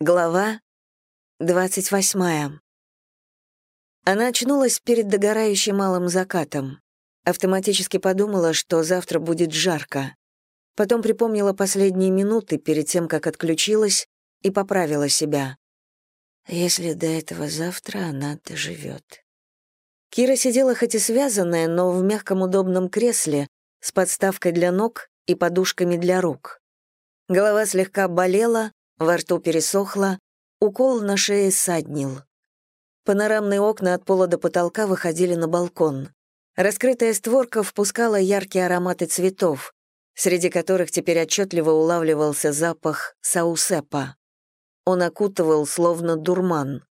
Глава 28. Она очнулась перед догорающим малым закатом. Автоматически подумала, что завтра будет жарко. Потом припомнила последние минуты перед тем, как отключилась, и поправила себя. Если до этого завтра она доживет. Кира сидела хоть и связанная, но в мягком удобном кресле с подставкой для ног и подушками для рук. Голова слегка болела, во рту пересохло, укол на шее саднил. Панорамные окна от пола до потолка выходили на балкон. Раскрытая створка впускала яркие ароматы цветов, среди которых теперь отчетливо улавливался запах саусепа. Он окутывал, словно дурман.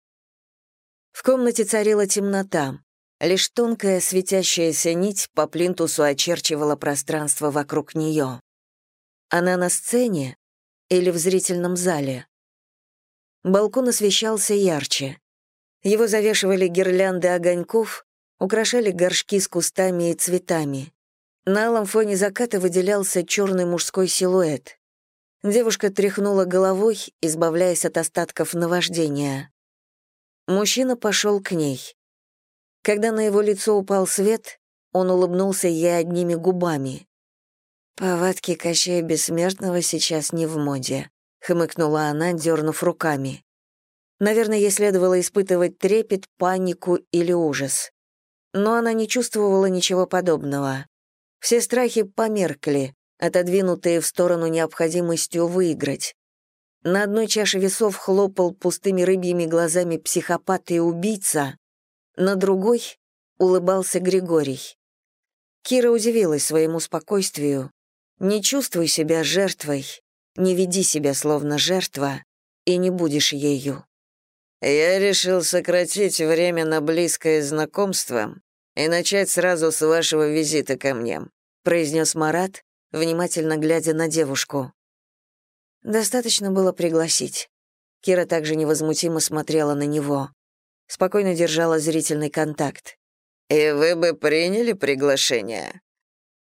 В комнате царила темнота. Лишь тонкая светящаяся нить по плинтусу очерчивала пространство вокруг нее. Она на сцене, или в зрительном зале. Балкон освещался ярче. Его завешивали гирлянды огоньков, украшали горшки с кустами и цветами. На алом фоне заката выделялся черный мужской силуэт. Девушка тряхнула головой, избавляясь от остатков наваждения. Мужчина пошел к ней. Когда на его лицо упал свет, он улыбнулся ей одними губами. «Повадки Кощея Бессмертного сейчас не в моде», — хмыкнула она, дернув руками. Наверное, ей следовало испытывать трепет, панику или ужас. Но она не чувствовала ничего подобного. Все страхи померкли, отодвинутые в сторону необходимостью выиграть. На одной чаше весов хлопал пустыми рыбьими глазами психопат и убийца, на другой улыбался Григорий. Кира удивилась своему спокойствию, не чувствуй себя жертвой, не веди себя словно жертва, и не будешь ею. Я решил сократить время на близкое знакомство и начать сразу с вашего визита ко мне, произнес Марат, внимательно глядя на девушку. Достаточно было пригласить. Кира также невозмутимо смотрела на него. Спокойно держала зрительный контакт. «И вы бы приняли приглашение?»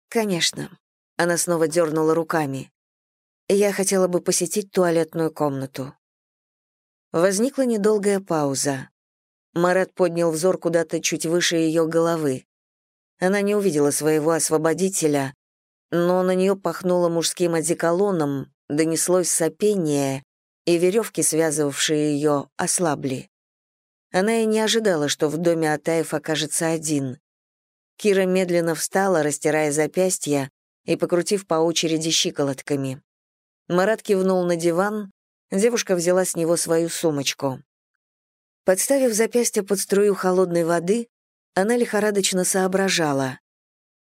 «Конечно», она снова дернула руками. Я хотела бы посетить туалетную комнату. Возникла недолгая пауза. Марат поднял взор куда-то чуть выше ее головы. Она не увидела своего освободителя, но на нее пахнуло мужским одеколоном, донеслось сопение, и веревки, связывавшие ее, ослабли. Она и не ожидала, что в доме Атаев окажется один. Кира медленно встала, растирая запястья, и покрутив по очереди щиколотками. Марат кивнул на диван, девушка взяла с него свою сумочку. Подставив запястье под струю холодной воды, она лихорадочно соображала.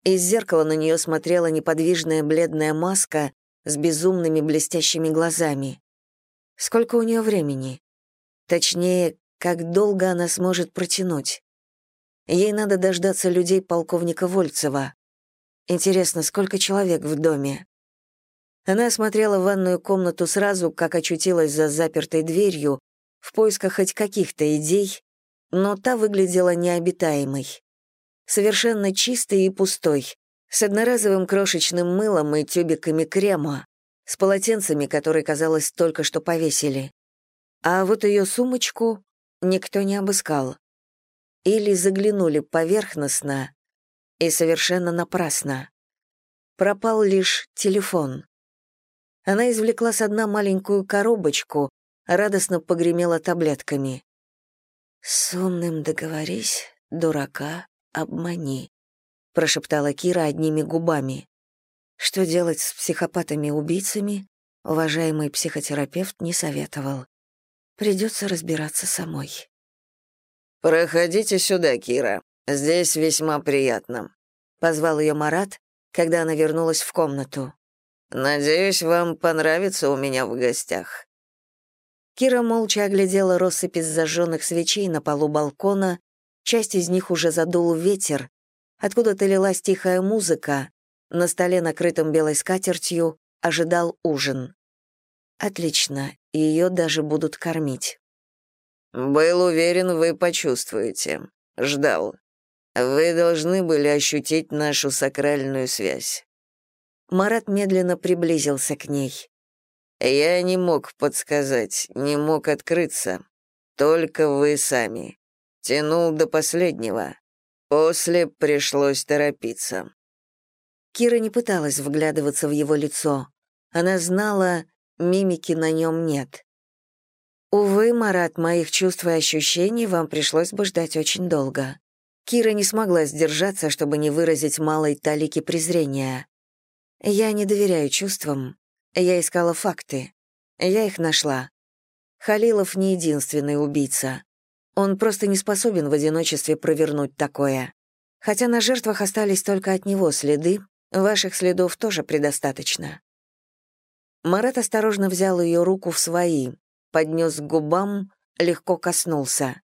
Из зеркала на нее смотрела неподвижная бледная маска с безумными блестящими глазами. Сколько у нее времени? Точнее, как долго она сможет протянуть? Ей надо дождаться людей полковника Вольцева. Интересно, сколько человек в доме? Она осмотрела ванную комнату сразу, как очутилась за запертой дверью, в поисках хоть каких-то идей, но та выглядела необитаемой. Совершенно чистой и пустой, с одноразовым крошечным мылом и тюбиками крема, с полотенцами, которые, казалось, только что повесили. А вот ее сумочку никто не обыскал. Или заглянули поверхностно, и совершенно напрасно. Пропал лишь телефон. Она извлекла с дна маленькую коробочку, радостно погремела таблетками. «С умным договорись, дурака обмани», — прошептала Кира одними губами. Что делать с психопатами-убийцами, уважаемый психотерапевт не советовал. Придется разбираться самой. «Проходите сюда, Кира», «Здесь весьма приятно», — позвал ее Марат, когда она вернулась в комнату. «Надеюсь, вам понравится у меня в гостях». Кира молча оглядела россыпь из зажженных свечей на полу балкона, часть из них уже задул ветер, откуда-то лилась тихая музыка, на столе, накрытом белой скатертью, ожидал ужин. Отлично, ее даже будут кормить. «Был уверен, вы почувствуете. Ждал. Вы должны были ощутить нашу сакральную связь. Марат медленно приблизился к ней. Я не мог подсказать, не мог открыться. Только вы сами. Тянул до последнего. После пришлось торопиться. Кира не пыталась вглядываться в его лицо. Она знала, мимики на нем нет. Увы, Марат, моих чувств и ощущений вам пришлось бы ждать очень долго. Кира не смогла сдержаться, чтобы не выразить малой талики презрения. Я не доверяю чувствам. Я искала факты. Я их нашла. Халилов не единственный убийца. Он просто не способен в одиночестве провернуть такое. Хотя на жертвах остались только от него следы, ваших следов тоже предостаточно. Марат осторожно взял ее руку в свои, поднес к губам, легко коснулся.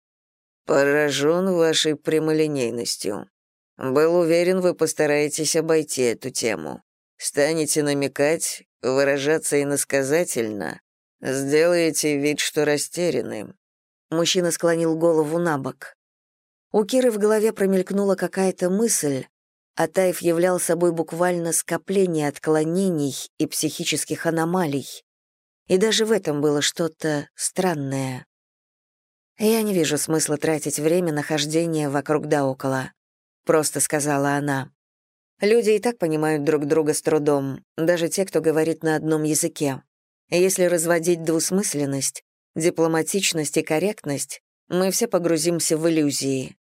«Поражен вашей прямолинейностью. Был уверен, вы постараетесь обойти эту тему. Станете намекать, выражаться иносказательно, сделаете вид, что растеряны». Мужчина склонил голову на бок. У Киры в голове промелькнула какая-то мысль, а Таев являл собой буквально скопление отклонений и психических аномалий. И даже в этом было что-то странное. «Я не вижу смысла тратить время на хождение вокруг да около», — просто сказала она. «Люди и так понимают друг друга с трудом, даже те, кто говорит на одном языке. Если разводить двусмысленность, дипломатичность и корректность, мы все погрузимся в иллюзии».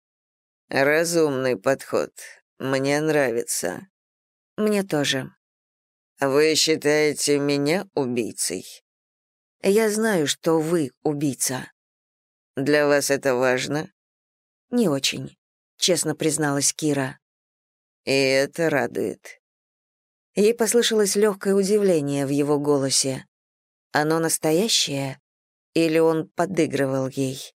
«Разумный подход. Мне нравится». «Мне тоже». «Вы считаете меня убийцей?» Я знаю, что вы убийца. Для вас это важно? Не очень, честно призналась Кира. И это радует. Ей послышалось легкое удивление в его голосе. Оно настоящее? Или он подыгрывал ей?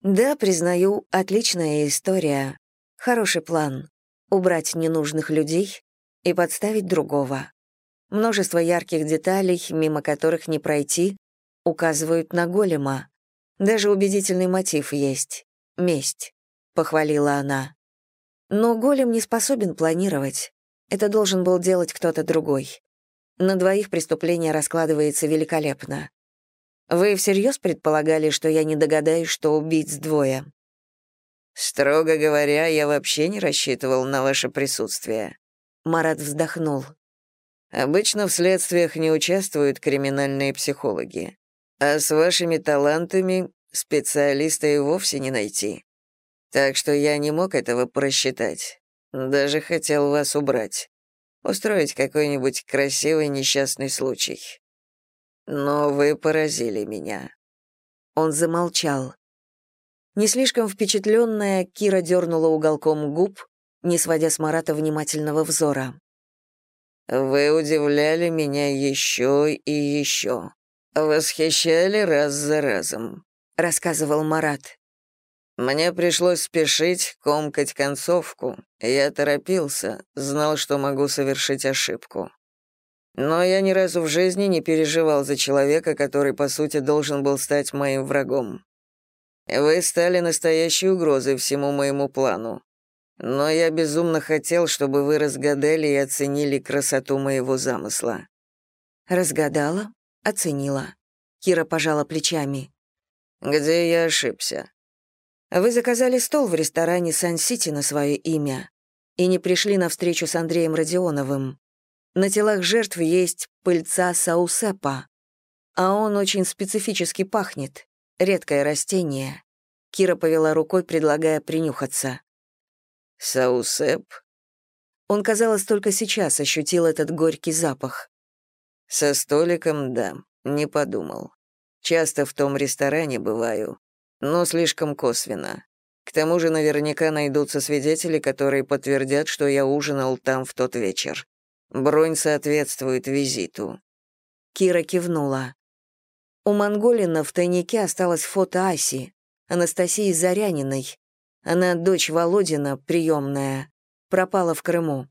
Да, признаю, отличная история. Хороший план. Убрать ненужных людей и подставить другого. Множество ярких деталей, мимо которых не пройти, указывают на голема. Даже убедительный мотив есть — месть, — похвалила она. Но голем не способен планировать. Это должен был делать кто-то другой. На двоих преступление раскладывается великолепно. Вы всерьез предполагали, что я не догадаюсь, что убийц двое? Строго говоря, я вообще не рассчитывал на ваше присутствие. Марат вздохнул. Обычно в следствиях не участвуют криминальные психологи. А с вашими талантами специалиста и вовсе не найти. Так что я не мог этого просчитать. Даже хотел вас убрать. Устроить какой-нибудь красивый несчастный случай. Но вы поразили меня». Он замолчал. Не слишком впечатленная, Кира дернула уголком губ, не сводя с Марата внимательного взора. Вы удивляли меня еще и еще. Восхищали раз за разом», — рассказывал Марат. «Мне пришлось спешить, комкать концовку. Я торопился, знал, что могу совершить ошибку. Но я ни разу в жизни не переживал за человека, который, по сути, должен был стать моим врагом. Вы стали настоящей угрозой всему моему плану. Но я безумно хотел, чтобы вы разгадали и оценили красоту моего замысла». «Разгадала? Оценила». Кира пожала плечами. «Где я ошибся?» «Вы заказали стол в ресторане Сан-Сити на свое имя и не пришли на встречу с Андреем Родионовым. На телах жертв есть пыльца саусепа, а он очень специфически пахнет, редкое растение». Кира повела рукой, предлагая принюхаться. Саусеп? Он, казалось, только сейчас ощутил этот горький запах. Со столиком, да, не подумал. Часто в том ресторане бываю, но слишком косвенно. К тому же наверняка найдутся свидетели, которые подтвердят, что я ужинал там в тот вечер. Бронь соответствует визиту. Кира кивнула. У Монголина в тайнике осталось фото Аси, Анастасии Заряниной, она дочь Володина, приемная. Пропала в Крыму.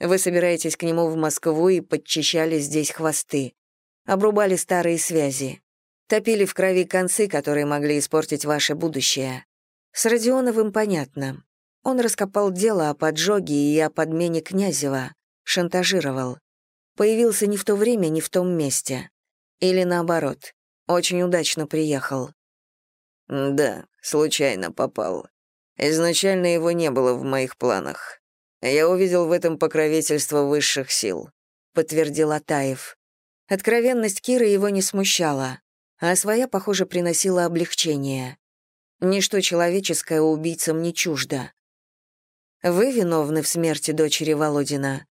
Вы собираетесь к нему в Москву и подчищали здесь хвосты. Обрубали старые связи. Топили в крови концы, которые могли испортить ваше будущее. С Родионовым понятно. Он раскопал дело о поджоге и о подмене Князева. Шантажировал. Появился не в то время, не в том месте. Или наоборот, очень удачно приехал? Да, случайно попал. Изначально его не было в моих планах. Я увидел в этом покровительство высших сил, подтвердил Атаев. Откровенность Киры его не смущала, а своя, похоже, приносила облегчение. Ничто человеческое убийцам не чуждо. Вы виновны в смерти дочери Володина?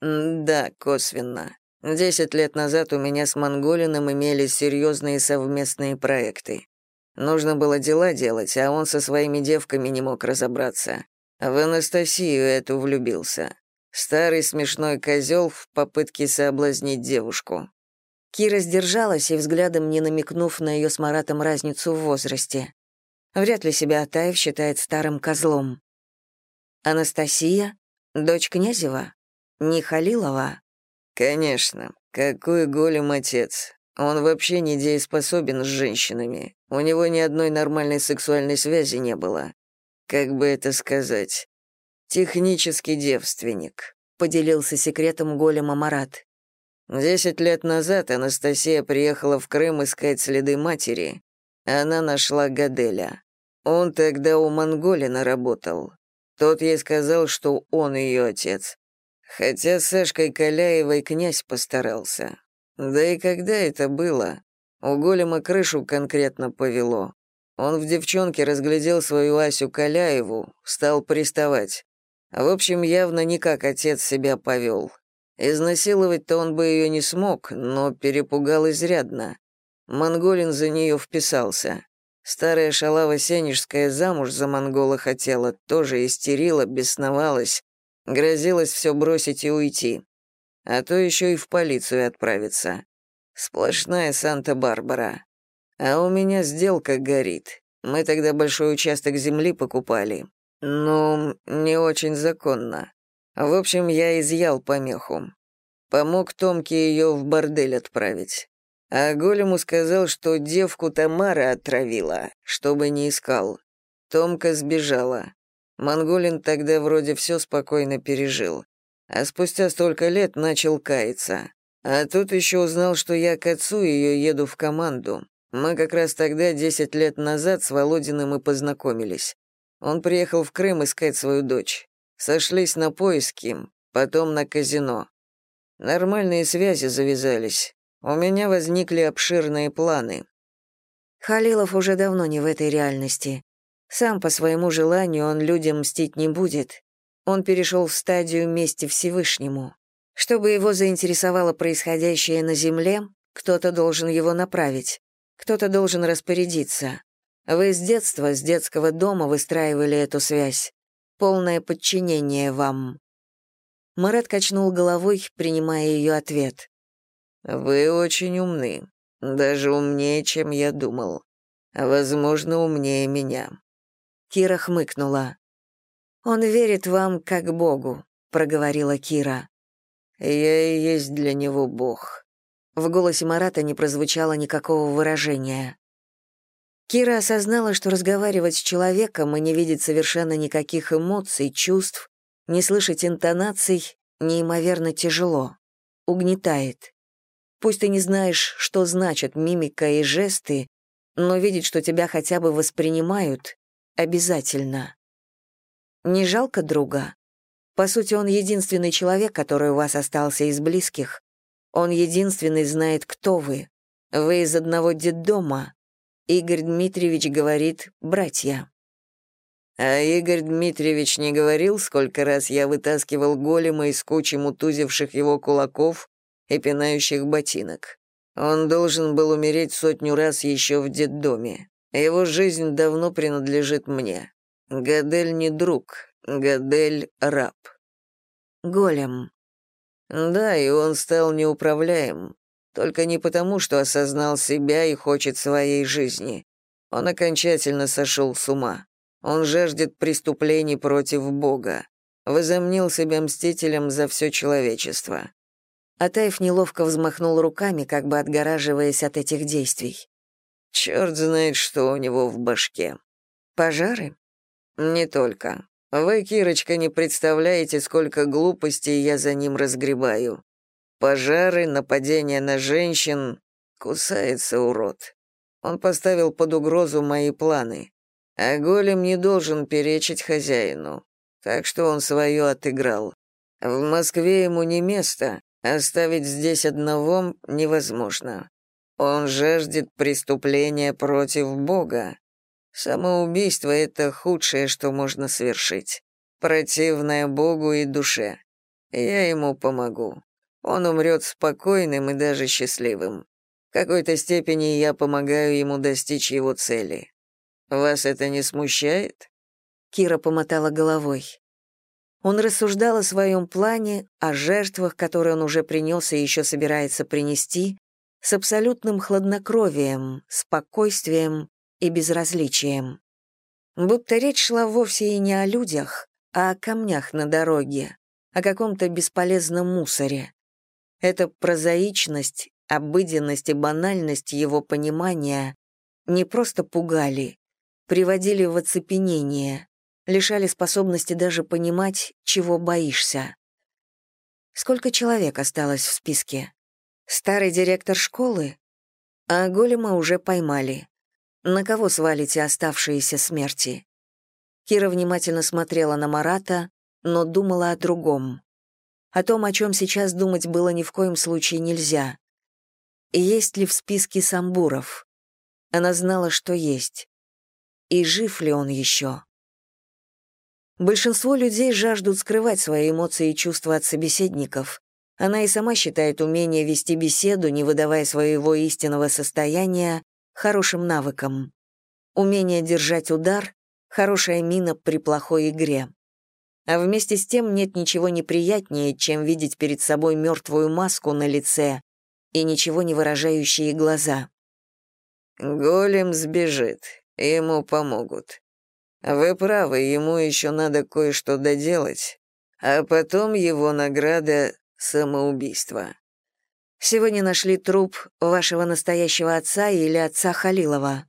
Да, косвенно. Десять лет назад у меня с Монголиным имелись серьезные совместные проекты. Нужно было дела делать, а он со своими девками не мог разобраться. В Анастасию эту влюбился. Старый смешной козел в попытке соблазнить девушку. Кира сдержалась и взглядом не намекнув на ее с Маратом разницу в возрасте. Вряд ли себя Атаев считает старым козлом. Анастасия? Дочь Князева? Не Халилова? Конечно. Какой голем отец. Он вообще не дееспособен с женщинами. У него ни одной нормальной сексуальной связи не было. Как бы это сказать? Технический девственник. Поделился секретом голема Марат. Десять лет назад Анастасия приехала в Крым искать следы матери. Она нашла Гаделя. Он тогда у Монголина работал. Тот ей сказал, что он ее отец. Хотя с Сашкой Каляевой князь постарался. Да и когда это было? У голема крышу конкретно повело. Он в девчонке разглядел свою Асю Каляеву, стал приставать. В общем, явно не как отец себя повел. Изнасиловать-то он бы ее не смог, но перепугал изрядно. Монголин за нее вписался. Старая шалава Сенежская замуж за монгола хотела, тоже истерила, бесновалась, грозилась все бросить и уйти. А то еще и в полицию отправиться. Сплошная Санта-Барбара. А у меня сделка горит. Мы тогда большой участок земли покупали. Ну, не очень законно. В общем, я изъял помеху. Помог Томке ее в бордель отправить. А Голему сказал, что девку Тамара отравила, чтобы не искал. Томка сбежала. Монголин тогда вроде все спокойно пережил. А спустя столько лет начал каяться. А тут еще узнал, что я к отцу ее еду в команду. Мы как раз тогда, десять лет назад, с Володиным и познакомились. Он приехал в Крым искать свою дочь. Сошлись на поиски, потом на казино. Нормальные связи завязались. У меня возникли обширные планы. Халилов уже давно не в этой реальности. Сам по своему желанию он людям мстить не будет. Он перешел в стадию мести Всевышнему. Чтобы его заинтересовало происходящее на земле, кто-то должен его направить, кто-то должен распорядиться. Вы с детства, с детского дома выстраивали эту связь. Полное подчинение вам. Марат качнул головой, принимая ее ответ. «Вы очень умны. Даже умнее, чем я думал. Возможно, умнее меня». Кира хмыкнула. «Он верит вам как Богу», — проговорила Кира. «Я и есть для него Бог». В голосе Марата не прозвучало никакого выражения. Кира осознала, что разговаривать с человеком и не видеть совершенно никаких эмоций, чувств, не слышать интонаций неимоверно тяжело, угнетает. Пусть ты не знаешь, что значат мимика и жесты, но видеть, что тебя хотя бы воспринимают, обязательно. Не жалко друга? По сути, он единственный человек, который у вас остался из близких. Он единственный знает, кто вы. Вы из одного детдома. Игорь Дмитриевич говорит «братья». А Игорь Дмитриевич не говорил, сколько раз я вытаскивал голема из кучи мутузивших его кулаков и пинающих ботинок. Он должен был умереть сотню раз еще в детдоме. Его жизнь давно принадлежит мне. Гадель не друг, Гадель — раб. Голем. Да, и он стал неуправляем. Только не потому, что осознал себя и хочет своей жизни. Он окончательно сошел с ума. Он жаждет преступлений против Бога. Возомнил себя мстителем за все человечество. Атаев неловко взмахнул руками, как бы отгораживаясь от этих действий. Черт знает, что у него в башке. Пожары? Не только. Вы, Кирочка, не представляете, сколько глупостей я за ним разгребаю. Пожары, нападения на женщин. Кусается урод. Он поставил под угрозу мои планы. А голем не должен перечить хозяину. Так что он свое отыграл. В Москве ему не место, оставить здесь одного невозможно. Он жаждет преступления против Бога. Самоубийство — это худшее, что можно совершить. Противное Богу и душе. Я ему помогу. Он умрет спокойным и даже счастливым. В какой-то степени я помогаю ему достичь его цели. Вас это не смущает? Кира помотала головой. Он рассуждал о своем плане, о жертвах, которые он уже принес и еще собирается принести, с абсолютным хладнокровием, спокойствием и безразличием. Будто речь шла вовсе и не о людях, а о камнях на дороге, о каком-то бесполезном мусоре. Эта прозаичность, обыденность и банальность его понимания не просто пугали, приводили в оцепенение, лишали способности даже понимать, чего боишься. Сколько человек осталось в списке? Старый директор школы? А голема уже поймали. На кого свалите оставшиеся смерти? Кира внимательно смотрела на Марата, но думала о другом. О том, о чем сейчас думать было ни в коем случае нельзя. Есть ли в списке Самбуров? Она знала, что есть. И жив ли он еще? Большинство людей жаждут скрывать свои эмоции и чувства от собеседников, она и сама считает умение вести беседу, не выдавая своего истинного состояния, хорошим навыком. Умение держать удар — хорошая мина при плохой игре. А вместе с тем нет ничего неприятнее, чем видеть перед собой мертвую маску на лице и ничего не выражающие глаза. «Голем сбежит, ему помогут. Вы правы, ему еще надо кое-что доделать, а потом его награда самоубийство. Сегодня нашли труп вашего настоящего отца или отца Халилова.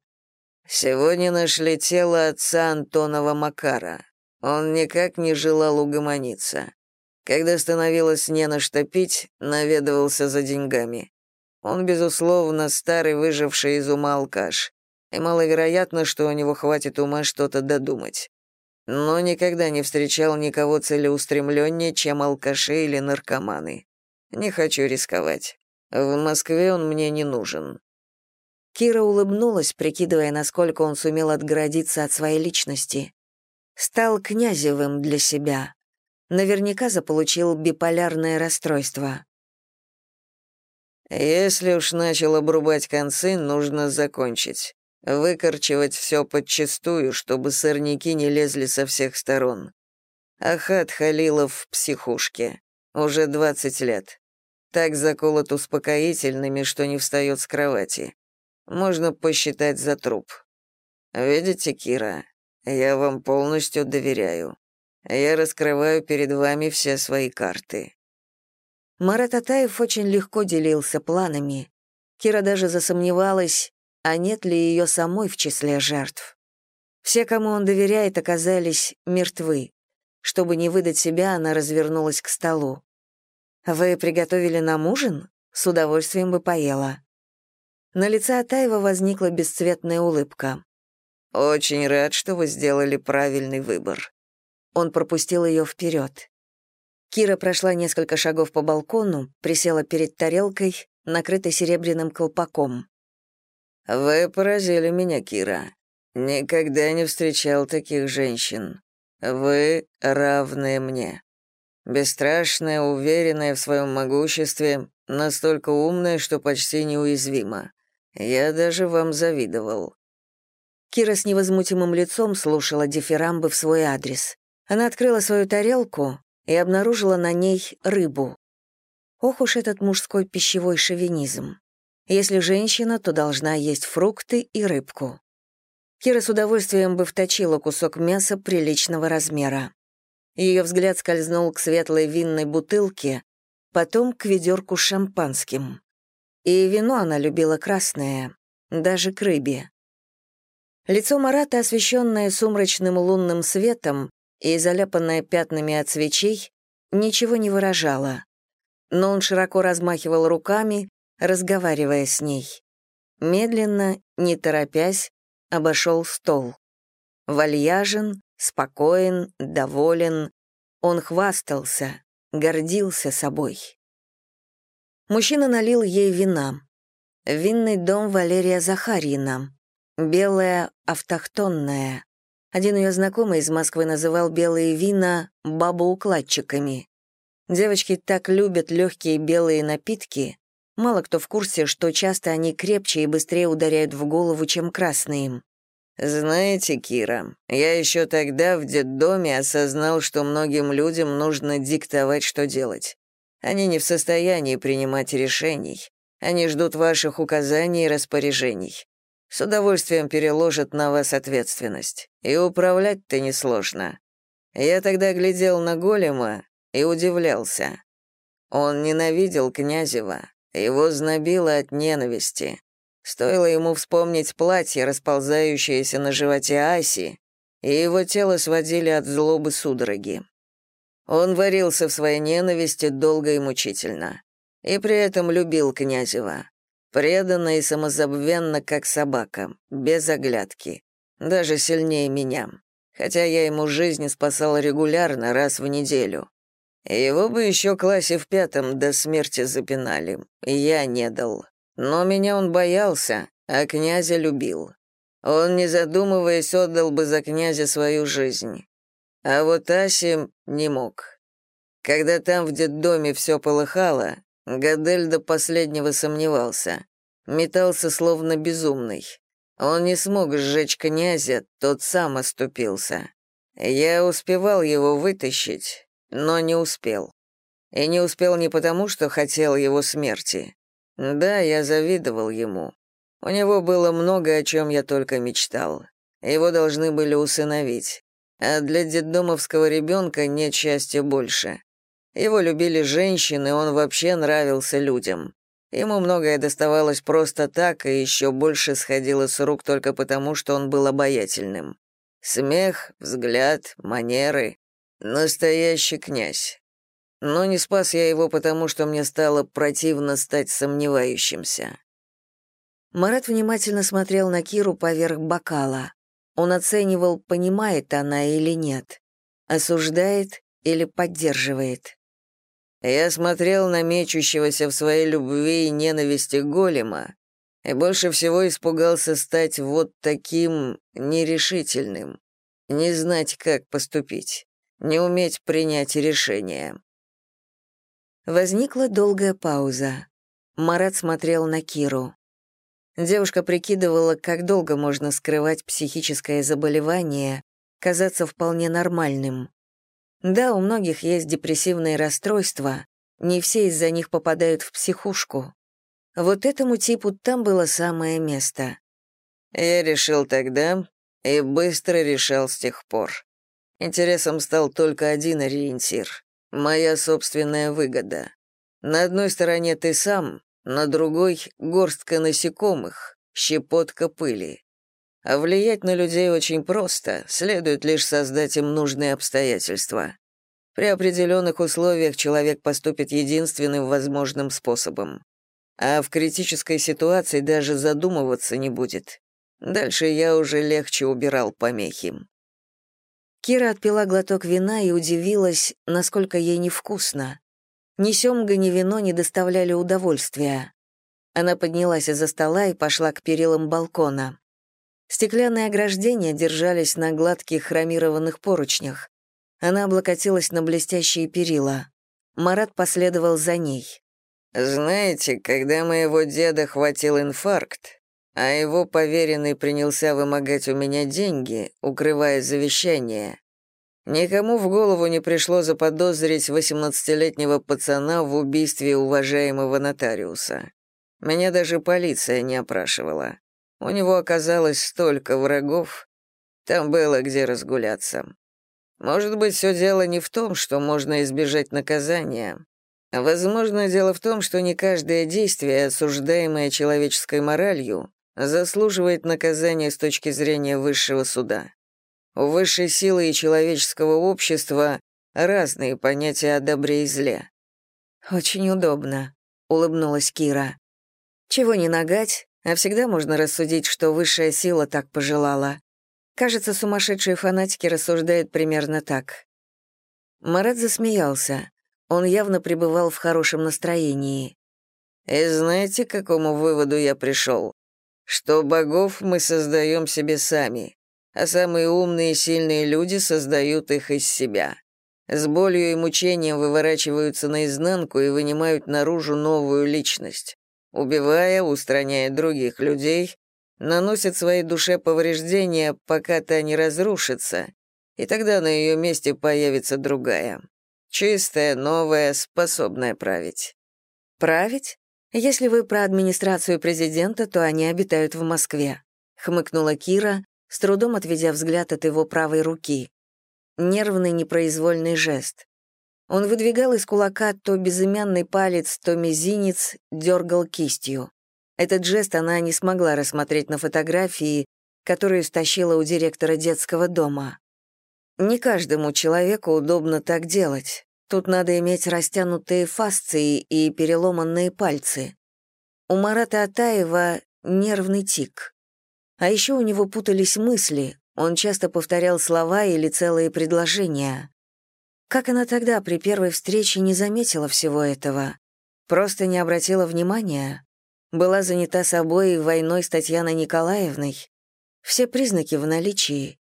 Сегодня нашли тело отца Антонова Макара. Он никак не желал угомониться. Когда становилось не на что пить, наведывался за деньгами. Он, безусловно, старый выживший из ума алкаш, и маловероятно, что у него хватит ума что-то додумать но никогда не встречал никого целеустремленнее, чем алкаши или наркоманы. Не хочу рисковать. В Москве он мне не нужен». Кира улыбнулась, прикидывая, насколько он сумел отгородиться от своей личности. Стал князевым для себя. Наверняка заполучил биполярное расстройство. «Если уж начал обрубать концы, нужно закончить. Выкорчевать все подчистую, чтобы сорняки не лезли со всех сторон. Ахат Халилов в психушке. Уже 20 лет. Так заколот успокоительными, что не встает с кровати. Можно посчитать за труп. Видите, Кира, я вам полностью доверяю. Я раскрываю перед вами все свои карты. Марат Атаев очень легко делился планами. Кира даже засомневалась, а нет ли ее самой в числе жертв. Все, кому он доверяет, оказались мертвы. Чтобы не выдать себя, она развернулась к столу. «Вы приготовили нам ужин? С удовольствием бы поела». На лице Атаева возникла бесцветная улыбка. «Очень рад, что вы сделали правильный выбор». Он пропустил ее вперед. Кира прошла несколько шагов по балкону, присела перед тарелкой, накрытой серебряным колпаком. «Вы поразили меня, Кира. Никогда не встречал таких женщин. Вы равны мне. Бесстрашная, уверенная в своем могуществе, настолько умная, что почти неуязвима. Я даже вам завидовал». Кира с невозмутимым лицом слушала дифирамбы в свой адрес. Она открыла свою тарелку и обнаружила на ней рыбу. Ох уж этот мужской пищевой шовинизм. Если женщина, то должна есть фрукты и рыбку. Кира с удовольствием бы вточила кусок мяса приличного размера. Ее взгляд скользнул к светлой винной бутылке, потом к ведерку шампанским. И вино она любила красное, даже к рыбе. Лицо Марата, освещенное сумрачным лунным светом и заляпанное пятнами от свечей, ничего не выражало. Но он широко размахивал руками, разговаривая с ней. Медленно, не торопясь, обошел стол. Вальяжен, спокоен, доволен. Он хвастался, гордился собой. Мужчина налил ей вина. Винный дом Валерия Захарьина. Белая, автохтонная. Один ее знакомый из Москвы называл белые вина бабоукладчиками. Девочки так любят легкие белые напитки. Мало кто в курсе, что часто они крепче и быстрее ударяют в голову, чем красные. «Знаете, Кира, я еще тогда в детдоме осознал, что многим людям нужно диктовать, что делать. Они не в состоянии принимать решений. Они ждут ваших указаний и распоряжений. С удовольствием переложат на вас ответственность. И управлять-то несложно. Я тогда глядел на голема и удивлялся. Он ненавидел Князева, его знобило от ненависти. Стоило ему вспомнить платье, расползающееся на животе Аси, и его тело сводили от злобы судороги. Он варился в своей ненависти долго и мучительно. И при этом любил Князева. Преданно и самозабвенно, как собака, без оглядки. Даже сильнее меня. Хотя я ему жизнь спасала регулярно, раз в неделю. Его бы еще классе в пятом до смерти запинали. Я не дал. Но меня он боялся, а князя любил. Он, не задумываясь, отдал бы за князя свою жизнь. А вот Аси не мог. Когда там в детдоме все полыхало, Гадель до последнего сомневался. Метался словно безумный. Он не смог сжечь князя, тот сам оступился. Я успевал его вытащить, но не успел. И не успел не потому, что хотел его смерти. Да, я завидовал ему. У него было много, о чем я только мечтал. Его должны были усыновить. А для детдомовского ребенка нет счастья больше. Его любили женщины, он вообще нравился людям. Ему многое доставалось просто так, и еще больше сходило с рук только потому, что он был обаятельным. Смех, взгляд, манеры. Настоящий князь. Но не спас я его, потому что мне стало противно стать сомневающимся. Марат внимательно смотрел на Киру поверх бокала. Он оценивал, понимает она или нет, осуждает или поддерживает. Я смотрел на мечущегося в своей любви и ненависти голема и больше всего испугался стать вот таким нерешительным, не знать, как поступить, не уметь принять решение. Возникла долгая пауза. Марат смотрел на Киру. Девушка прикидывала, как долго можно скрывать психическое заболевание, казаться вполне нормальным. Да, у многих есть депрессивные расстройства, не все из-за них попадают в психушку. Вот этому типу там было самое место. Я решил тогда и быстро решал с тех пор. Интересом стал только один ориентир Моя собственная выгода. На одной стороне ты сам, на другой — горстка насекомых, щепотка пыли. А влиять на людей очень просто, следует лишь создать им нужные обстоятельства. При определенных условиях человек поступит единственным возможным способом. А в критической ситуации даже задумываться не будет. Дальше я уже легче убирал помехи. Кира отпила глоток вина и удивилась, насколько ей невкусно. Ни семга, ни вино не доставляли удовольствия. Она поднялась из-за стола и пошла к перилам балкона. Стеклянные ограждения держались на гладких хромированных поручнях. Она облокотилась на блестящие перила. Марат последовал за ней. «Знаете, когда моего деда хватил инфаркт, а его поверенный принялся вымогать у меня деньги, укрывая завещание. Никому в голову не пришло заподозрить 18-летнего пацана в убийстве уважаемого нотариуса. Меня даже полиция не опрашивала. У него оказалось столько врагов, там было где разгуляться. Может быть, все дело не в том, что можно избежать наказания. Возможно, дело в том, что не каждое действие, осуждаемое человеческой моралью, заслуживает наказания с точки зрения высшего суда. У высшей силы и человеческого общества разные понятия о добре и зле. «Очень удобно», — улыбнулась Кира. Чего не нагать, а всегда можно рассудить, что высшая сила так пожелала. Кажется, сумасшедшие фанатики рассуждают примерно так. Марат засмеялся. Он явно пребывал в хорошем настроении. «И знаете, к какому выводу я пришел? Что богов мы создаем себе сами, а самые умные и сильные люди создают их из себя. С болью и мучением выворачиваются наизнанку и вынимают наружу новую личность. Убивая, устраняя других людей, наносят своей душе повреждения, пока та не разрушится, и тогда на ее месте появится другая. Чистая, новая, способная править. Править? Если вы про администрацию президента, то они обитают в Москве, хмыкнула Кира, с трудом отведя взгляд от его правой руки. Нервный непроизвольный жест. Он выдвигал из кулака то безымянный палец, то мизинец, дергал кистью. Этот жест она не смогла рассмотреть на фотографии, которую стащила у директора детского дома. Не каждому человеку удобно так делать. Тут надо иметь растянутые фасции и переломанные пальцы. У Марата Атаева нервный тик. А еще у него путались мысли, он часто повторял слова или целые предложения. Как она тогда при первой встрече не заметила всего этого? Просто не обратила внимания? Была занята собой и войной с Татьяной Николаевной? Все признаки в наличии.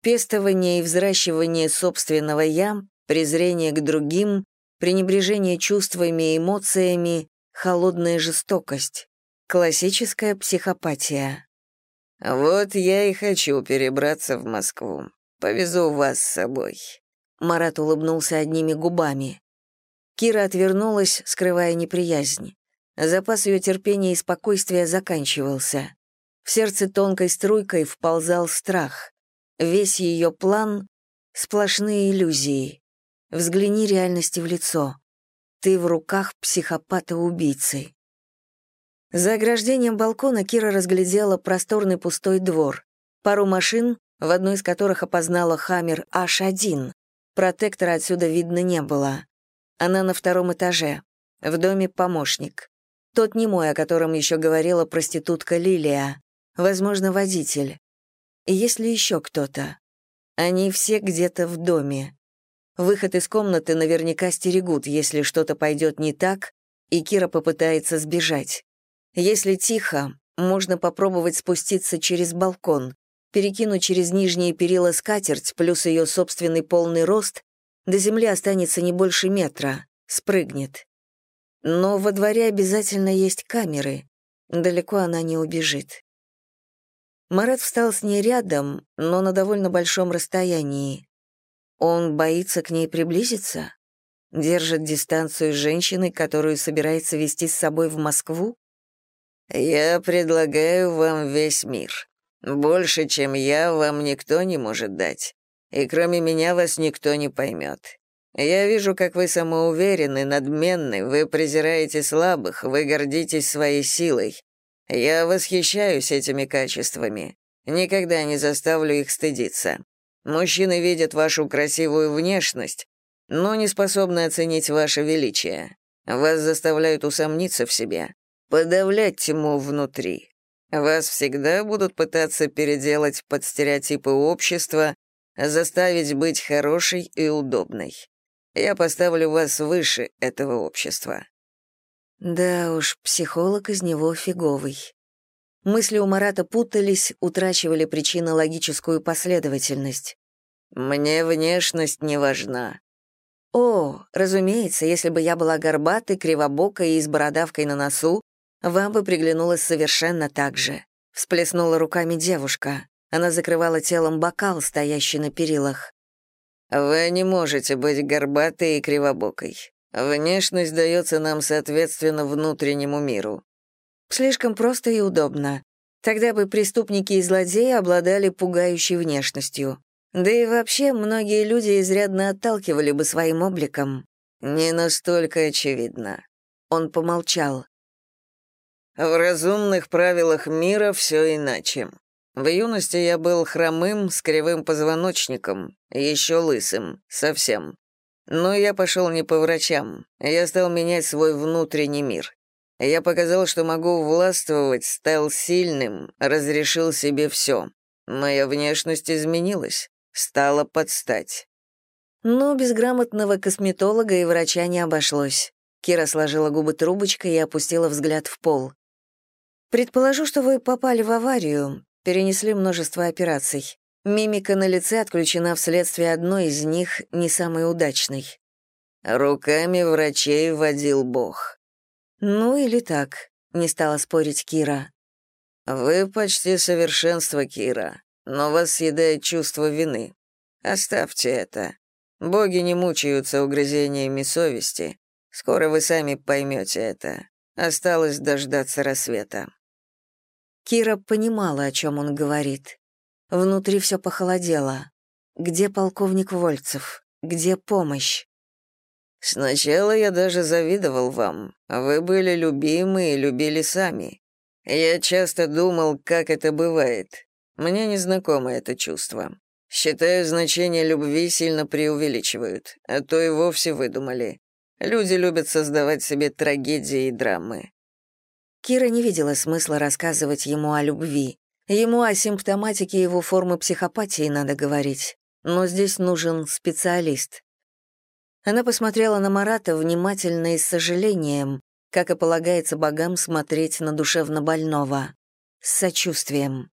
Пестование и взращивание собственного «я», презрение к другим, пренебрежение чувствами и эмоциями, холодная жестокость. Классическая психопатия. «Вот я и хочу перебраться в Москву. Повезу вас с собой». Марат улыбнулся одними губами. Кира отвернулась, скрывая неприязнь. Запас ее терпения и спокойствия заканчивался. В сердце тонкой струйкой вползал страх. Весь ее план — сплошные иллюзии. Взгляни реальности в лицо. Ты в руках психопата-убийцы. За ограждением балкона Кира разглядела просторный пустой двор, пару машин, в одной из которых опознала «Хаммер H1». Протектора отсюда видно не было. Она на втором этаже. В доме помощник. Тот не мой, о котором еще говорила проститутка Лилия. Возможно, водитель. И есть ли еще кто-то? Они все где-то в доме. Выход из комнаты наверняка стерегут, если что-то пойдет не так, и Кира попытается сбежать. Если тихо, можно попробовать спуститься через балкон, перекинуть через нижние перила скатерть, плюс ее собственный полный рост, до земли останется не больше метра, спрыгнет. Но во дворе обязательно есть камеры, далеко она не убежит. Марат встал с ней рядом, но на довольно большом расстоянии. Он боится к ней приблизиться? Держит дистанцию с женщиной, которую собирается вести с собой в Москву? «Я предлагаю вам весь мир. Больше, чем я, вам никто не может дать. И кроме меня вас никто не поймет. Я вижу, как вы самоуверенны, надменны, вы презираете слабых, вы гордитесь своей силой. Я восхищаюсь этими качествами. Никогда не заставлю их стыдиться. Мужчины видят вашу красивую внешность, но не способны оценить ваше величие. Вас заставляют усомниться в себе, подавлять тьму внутри. Вас всегда будут пытаться переделать под стереотипы общества, заставить быть хорошей и удобной. Я поставлю вас выше этого общества. Да уж, психолог из него фиговый. Мысли у Марата путались, утрачивали причинно-логическую последовательность. «Мне внешность не важна». «О, разумеется, если бы я была горбатой, кривобокой и с бородавкой на носу, вам бы приглянулась совершенно так же», — всплеснула руками девушка. Она закрывала телом бокал, стоящий на перилах. «Вы не можете быть горбатой и кривобокой. Внешность дается нам соответственно внутреннему миру. Слишком просто и удобно. Тогда бы преступники и злодеи обладали пугающей внешностью. Да и вообще, многие люди изрядно отталкивали бы своим обликом. Не настолько очевидно. Он помолчал. В разумных правилах мира все иначе. В юности я был хромым, с кривым позвоночником, еще лысым, совсем. Но я пошел не по врачам, я стал менять свой внутренний мир. Я показал, что могу властвовать, стал сильным, разрешил себе все. Моя внешность изменилась, стала под стать. Но без грамотного косметолога и врача не обошлось. Кира сложила губы трубочкой и опустила взгляд в пол. «Предположу, что вы попали в аварию, перенесли множество операций. Мимика на лице отключена вследствие одной из них, не самой удачной. Руками врачей водил Бог. Ну или так, не стала спорить Кира. Вы почти совершенство, Кира, но вас съедает чувство вины. Оставьте это. Боги не мучаются угрызениями совести. Скоро вы сами поймете это. Осталось дождаться рассвета. Кира понимала, о чем он говорит. Внутри все похолодело. Где полковник Вольцев? Где помощь? «Сначала я даже завидовал вам. Вы были любимы и любили сами. Я часто думал, как это бывает. Мне незнакомо это чувство. Считаю, значение любви сильно преувеличивают, а то и вовсе выдумали. Люди любят создавать себе трагедии и драмы. Кира не видела смысла рассказывать ему о любви. Ему о симптоматике его формы психопатии надо говорить. Но здесь нужен специалист. Она посмотрела на Марата внимательно и с сожалением, как и полагается богам смотреть на душевно больного. С сочувствием.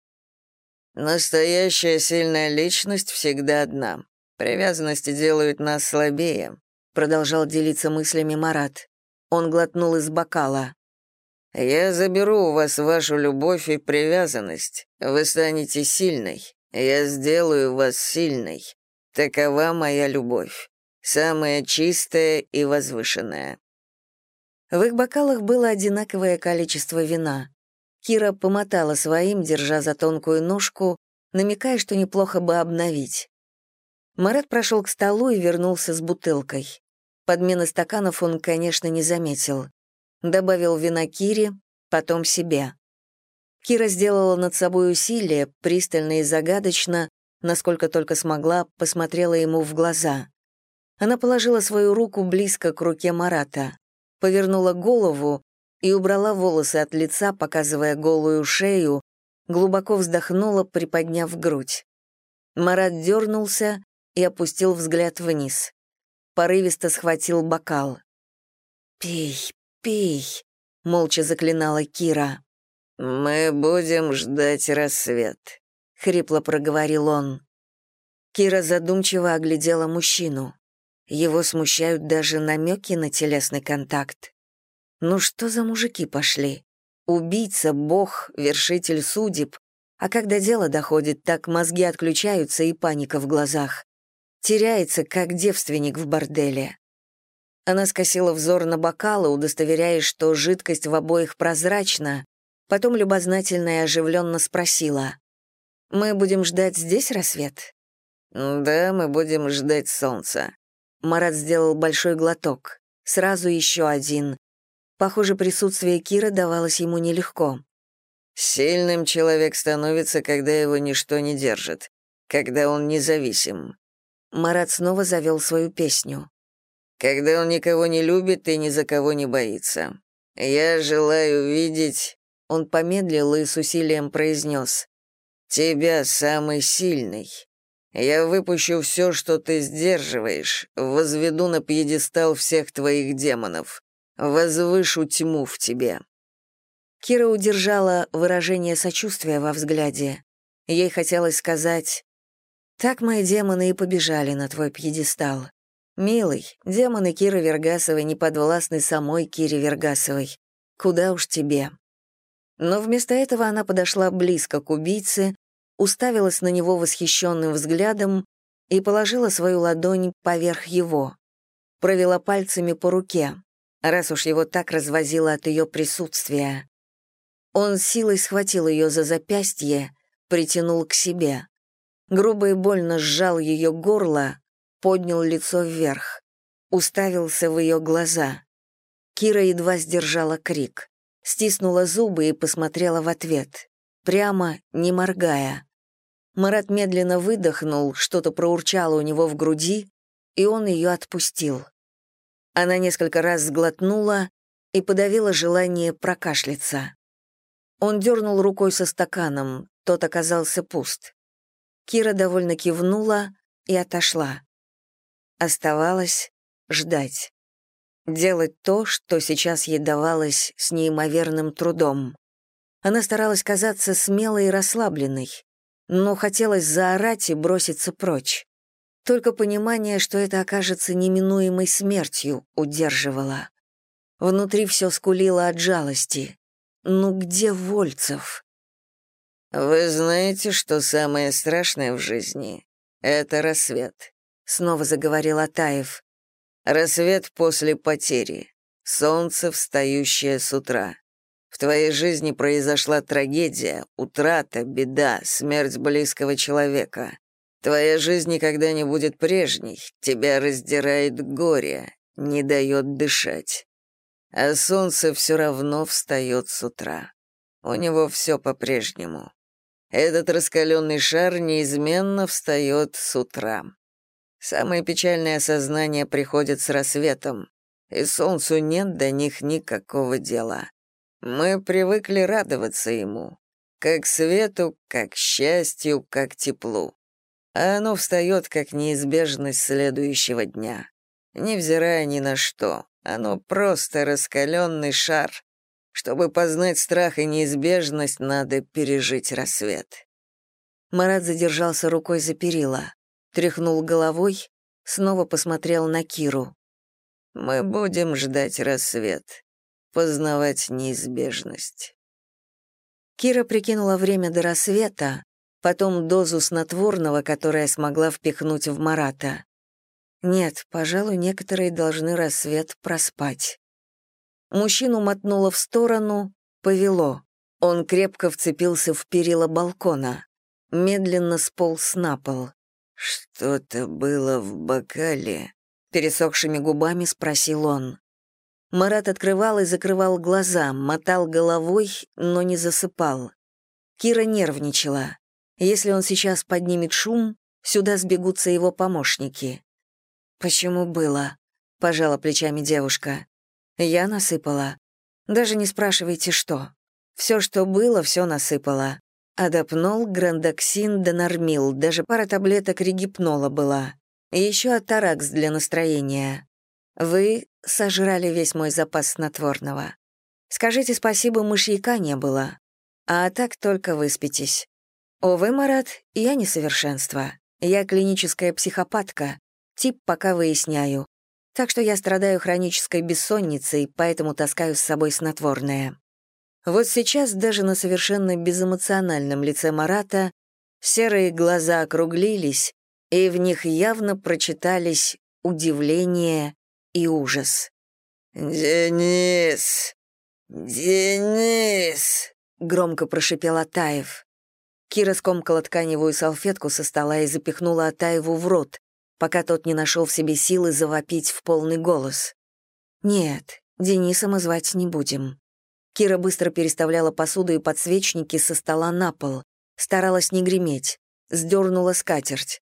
«Настоящая сильная личность всегда одна. Привязанности делают нас слабее», — продолжал делиться мыслями Марат. Он глотнул из бокала. «Я заберу у вас вашу любовь и привязанность. Вы станете сильной. Я сделаю вас сильной. Такова моя любовь. Самая чистая и возвышенная». В их бокалах было одинаковое количество вина. Кира помотала своим, держа за тонкую ножку, намекая, что неплохо бы обновить. Марат прошел к столу и вернулся с бутылкой. Подмены стаканов он, конечно, не заметил добавил вина Кире, потом себе. Кира сделала над собой усилие, пристально и загадочно, насколько только смогла, посмотрела ему в глаза. Она положила свою руку близко к руке Марата, повернула голову и убрала волосы от лица, показывая голую шею, глубоко вздохнула, приподняв грудь. Марат дернулся и опустил взгляд вниз. Порывисто схватил бокал. «Пей, пей», — молча заклинала Кира. «Мы будем ждать рассвет», — хрипло проговорил он. Кира задумчиво оглядела мужчину. Его смущают даже намеки на телесный контакт. Ну что за мужики пошли? Убийца, бог, вершитель судеб. А когда дело доходит, так мозги отключаются и паника в глазах. Теряется, как девственник в борделе. Она скосила взор на бокалы, удостоверяясь, что жидкость в обоих прозрачна, потом любознательно и оживленно спросила. «Мы будем ждать здесь рассвет?» «Да, мы будем ждать солнца». Марат сделал большой глоток. Сразу еще один. Похоже, присутствие Кира давалось ему нелегко. «Сильным человек становится, когда его ничто не держит, когда он независим». Марат снова завел свою песню когда он никого не любит и ни за кого не боится. Я желаю видеть...» Он помедлил и с усилием произнес. «Тебя самый сильный. Я выпущу все, что ты сдерживаешь, возведу на пьедестал всех твоих демонов, возвышу тьму в тебе». Кира удержала выражение сочувствия во взгляде. Ей хотелось сказать, «Так мои демоны и побежали на твой пьедестал. «Милый, демоны Киры Вергасовой не подвластны самой Кире Вергасовой. Куда уж тебе». Но вместо этого она подошла близко к убийце, уставилась на него восхищенным взглядом и положила свою ладонь поверх его. Провела пальцами по руке, раз уж его так развозило от ее присутствия. Он силой схватил ее за запястье, притянул к себе. Грубо и больно сжал ее горло, поднял лицо вверх, уставился в ее глаза. Кира едва сдержала крик, стиснула зубы и посмотрела в ответ, прямо, не моргая. Марат медленно выдохнул, что-то проурчало у него в груди, и он ее отпустил. Она несколько раз сглотнула и подавила желание прокашляться. Он дернул рукой со стаканом, тот оказался пуст. Кира довольно кивнула и отошла. Оставалось ждать. Делать то, что сейчас ей давалось с неимоверным трудом. Она старалась казаться смелой и расслабленной, но хотелось заорать и броситься прочь. Только понимание, что это окажется неминуемой смертью, удерживало. Внутри все скулило от жалости. «Ну где Вольцев?» «Вы знаете, что самое страшное в жизни — это рассвет», — снова заговорил Атаев. «Рассвет после потери, солнце, встающее с утра. Твоей жизни произошла трагедия, утрата, беда, смерть близкого человека. Твоя жизнь никогда не будет прежней, тебя раздирает горе, не дает дышать. А солнце все равно встает с утра. У него все по-прежнему. Этот раскаленный шар неизменно встает с утра. Самое печальное осознание приходит с рассветом, и солнцу нет до них никакого дела. Мы привыкли радоваться ему, как свету, как счастью, как теплу. А оно встает как неизбежность следующего дня. Невзирая ни на что, оно просто раскаленный шар. Чтобы познать страх и неизбежность, надо пережить рассвет. Марат задержался рукой за перила, тряхнул головой, снова посмотрел на Киру. «Мы будем ждать рассвет познавать неизбежность. Кира прикинула время до рассвета, потом дозу снотворного, которое смогла впихнуть в Марата. Нет, пожалуй, некоторые должны рассвет проспать. Мужчину мотнуло в сторону, повело. Он крепко вцепился в перила балкона, медленно сполз на пол. «Что-то было в бокале?» Пересохшими губами спросил он. Марат открывал и закрывал глаза, мотал головой, но не засыпал. Кира нервничала. Если он сейчас поднимет шум, сюда сбегутся его помощники. «Почему было?» — пожала плечами девушка. «Я насыпала. Даже не спрашивайте, что. Все, что было, все насыпала. Адапнол, грандоксин, донормил, даже пара таблеток регипнола была. Еще атаракс для настроения. Вы сожрали весь мой запас снотворного. Скажите спасибо, мышьяка не было. А так только выспитесь. Увы, Марат, я несовершенство. Я клиническая психопатка. Тип пока выясняю. Так что я страдаю хронической бессонницей, поэтому таскаю с собой снотворное. Вот сейчас даже на совершенно безэмоциональном лице Марата серые глаза округлились, и в них явно прочитались удивление и ужас. «Денис! Денис!» — громко прошипел Атаев. Кира скомкала тканевую салфетку со стола и запихнула Атаеву в рот, пока тот не нашел в себе силы завопить в полный голос. «Нет, Дениса мы звать не будем». Кира быстро переставляла посуду и подсвечники со стола на пол, старалась не греметь, сдернула скатерть.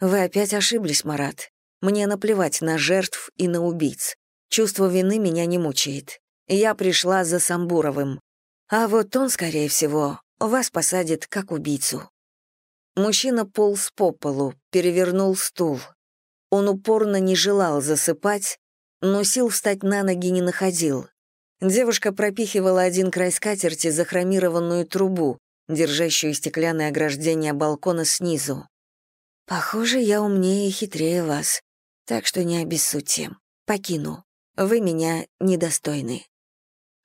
«Вы опять ошиблись, Марат. Мне наплевать на жертв и на убийц. Чувство вины меня не мучает. Я пришла за Самбуровым. А вот он, скорее всего, вас посадит как убийцу». Мужчина полз по полу, перевернул стул. Он упорно не желал засыпать, но сил встать на ноги не находил. Девушка пропихивала один край скатерти за хромированную трубу, держащую стеклянное ограждение балкона снизу. «Похоже, я умнее и хитрее вас так что не обессудьте. Покину. Вы меня недостойны».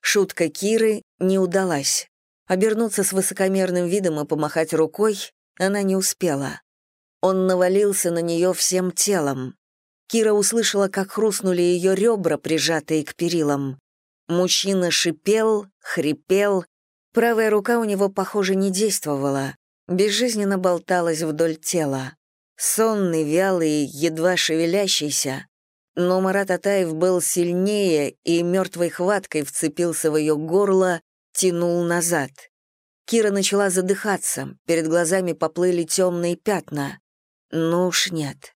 Шутка Киры не удалась. Обернуться с высокомерным видом и помахать рукой она не успела. Он навалился на нее всем телом. Кира услышала, как хрустнули ее ребра, прижатые к перилам. Мужчина шипел, хрипел. Правая рука у него, похоже, не действовала. Безжизненно болталась вдоль тела сонный, вялый, едва шевелящийся. Но Марат Атаев был сильнее и мертвой хваткой вцепился в ее горло, тянул назад. Кира начала задыхаться, перед глазами поплыли темные пятна. Ну уж нет.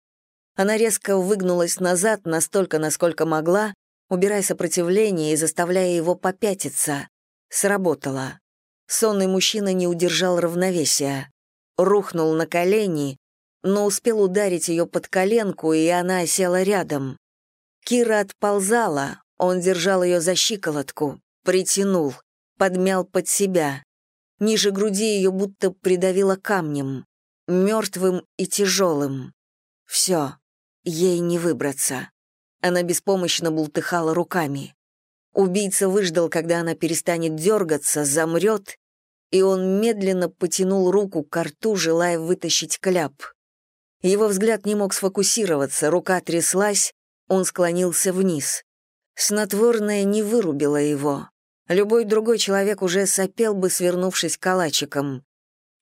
Она резко выгнулась назад настолько, насколько могла, убирая сопротивление и заставляя его попятиться. Сработало. Сонный мужчина не удержал равновесия. Рухнул на колени, но успел ударить ее под коленку, и она села рядом. Кира отползала, он держал ее за щиколотку, притянул, подмял под себя. Ниже груди ее будто придавило камнем, мертвым и тяжелым. Все, ей не выбраться. Она беспомощно бултыхала руками. Убийца выждал, когда она перестанет дергаться, замрет, и он медленно потянул руку к рту, желая вытащить кляп. Его взгляд не мог сфокусироваться, рука тряслась, он склонился вниз. Снотворное не вырубило его. Любой другой человек уже сопел бы, свернувшись калачиком.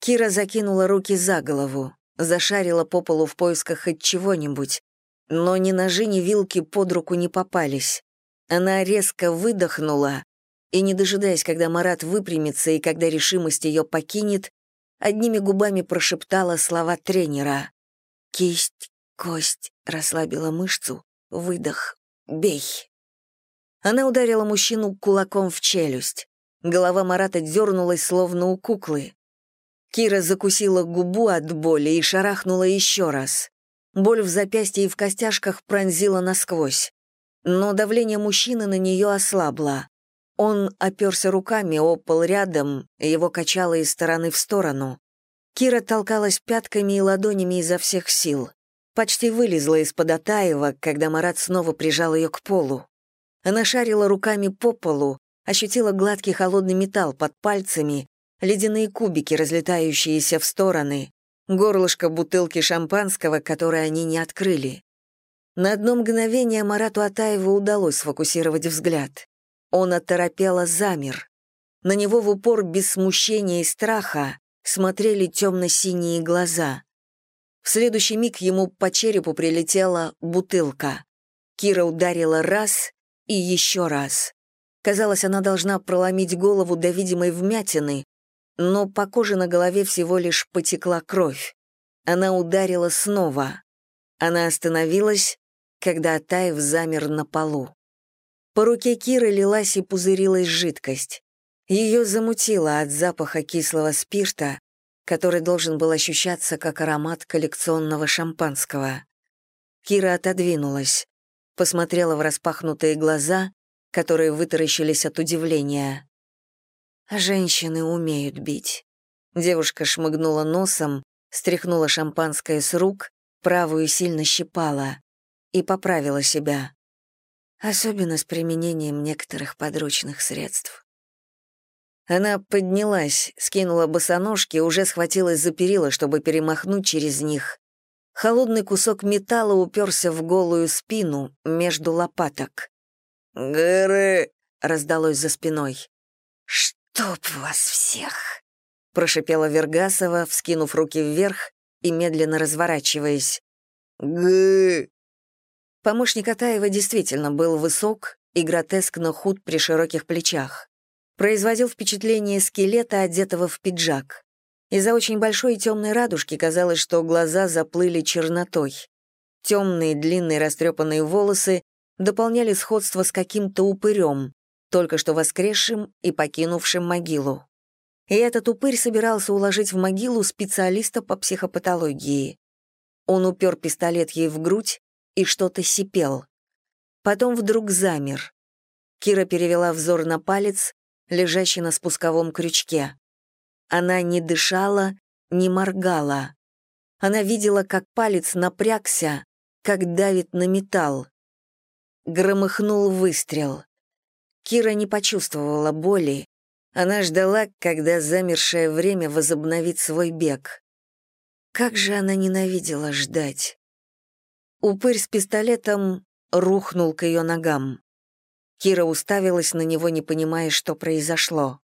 Кира закинула руки за голову, зашарила по полу в поисках хоть чего-нибудь, но ни ножи, ни вилки под руку не попались. Она резко выдохнула и, не дожидаясь, когда Марат выпрямится и когда решимость ее покинет, одними губами прошептала слова тренера. «Кисть, кость», расслабила мышцу, выдох, бей. Она ударила мужчину кулаком в челюсть. Голова Марата дернулась, словно у куклы. Кира закусила губу от боли и шарахнула еще раз. Боль в запястье и в костяшках пронзила насквозь. Но давление мужчины на нее ослабло. Он оперся руками о рядом, его качало из стороны в сторону. Кира толкалась пятками и ладонями изо всех сил. Почти вылезла из-под Атаева, когда Марат снова прижал ее к полу. Она шарила руками по полу, ощутила гладкий холодный металл под пальцами, ледяные кубики, разлетающиеся в стороны, горлышко бутылки шампанского, которое они не открыли. На одно мгновение Марату Атаеву удалось сфокусировать взгляд. Он оторопело замер. На него в упор без смущения и страха смотрели темно-синие глаза. В следующий миг ему по черепу прилетела бутылка. Кира ударила раз и еще раз. Казалось, она должна проломить голову до видимой вмятины, но по коже на голове всего лишь потекла кровь. Она ударила снова. Она остановилась, когда Таев замер на полу. По руке Киры лилась и пузырилась жидкость. Ее замутило от запаха кислого спирта, который должен был ощущаться как аромат коллекционного шампанского. Кира отодвинулась, посмотрела в распахнутые глаза, которые вытаращились от удивления. Женщины умеют бить. Девушка шмыгнула носом, стряхнула шампанское с рук, правую сильно щипала и поправила себя. Особенно с применением некоторых подручных средств. Она поднялась, скинула босоножки, уже схватилась за перила, чтобы перемахнуть через них. Холодный кусок металла уперся в голую спину между лопаток. «Гыры!» — раздалось за спиной. «Что?» «Чтоб вас всех!» — прошипела Вергасова, вскинув руки вверх и медленно разворачиваясь. «Гы!» Помощник Атаева действительно был высок и гротескно худ при широких плечах. Производил впечатление скелета, одетого в пиджак. Из-за очень большой и темной радужки казалось, что глаза заплыли чернотой. Темные, длинные, растрепанные волосы дополняли сходство с каким-то упырем, только что воскресшим и покинувшим могилу. И этот упырь собирался уложить в могилу специалиста по психопатологии. Он упер пистолет ей в грудь и что-то сипел. Потом вдруг замер. Кира перевела взор на палец, лежащий на спусковом крючке. Она не дышала, не моргала. Она видела, как палец напрягся, как давит на металл. Громыхнул выстрел. Кира не почувствовала боли. Она ждала, когда замершее время возобновит свой бег. Как же она ненавидела ждать. Упырь с пистолетом рухнул к ее ногам. Кира уставилась на него, не понимая, что произошло.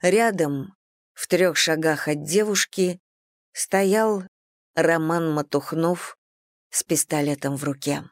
Рядом, в трех шагах от девушки, стоял Роман Матухнов с пистолетом в руке.